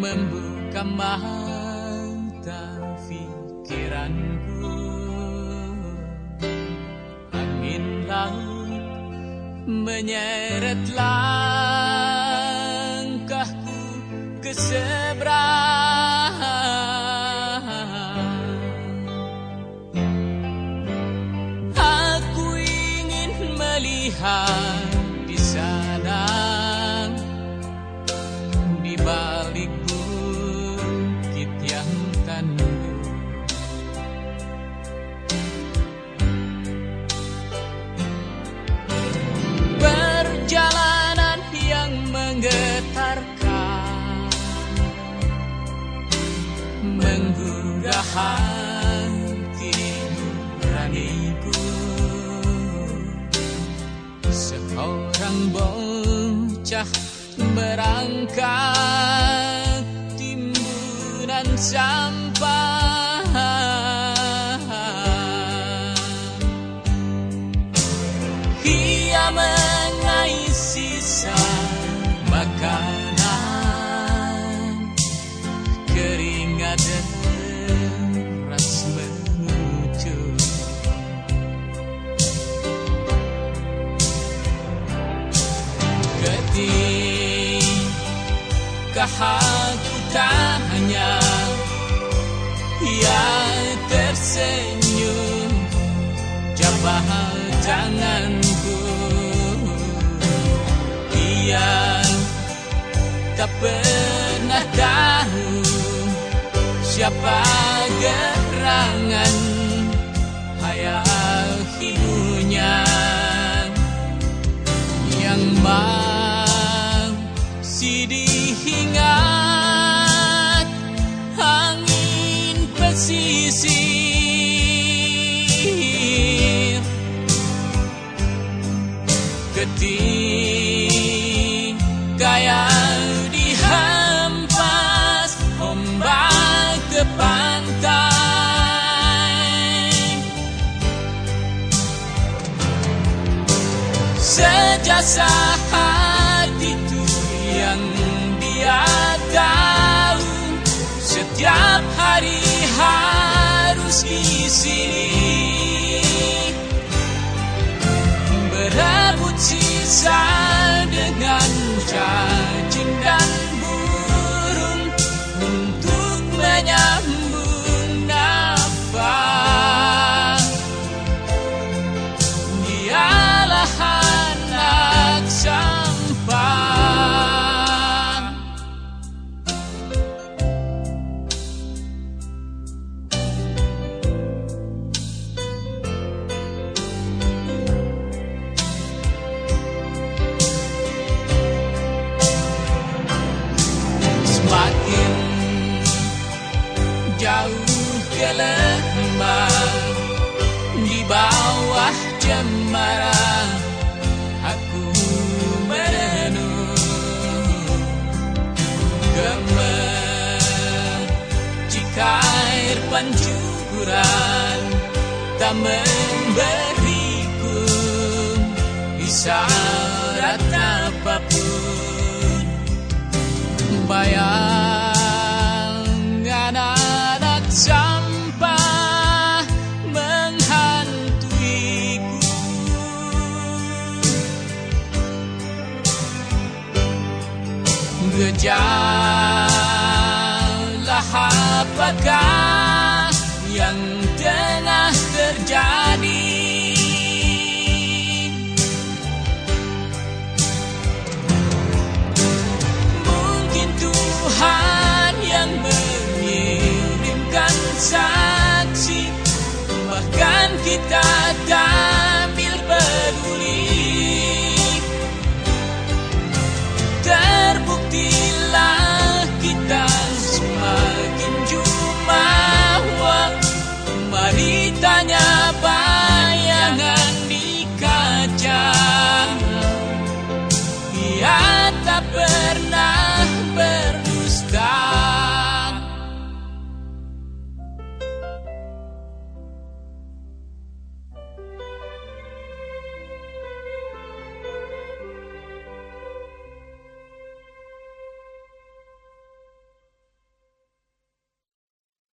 Membuka mata pikiranku. Angin laut menyeret langkahku ke seberang Hati nuraniku Seorang bocah berangkat timbunan sampah. Ia mengais sisa Tanya Ia tersenyum. Jabah tanganku Ia tak pernah tahu Siapa Ketika yang dihempas ombak ke pantai. Sejasa hati itu yang dia tahu Setiap hari harus di sini sisa Di bawah cemara Aku merenung Gemer Jika air pancuran Tak memberiku Isyarat Gejala apakah yang tengah terjadi. Mungkin Tuhan yang mengirimkan saksi Bahkan kita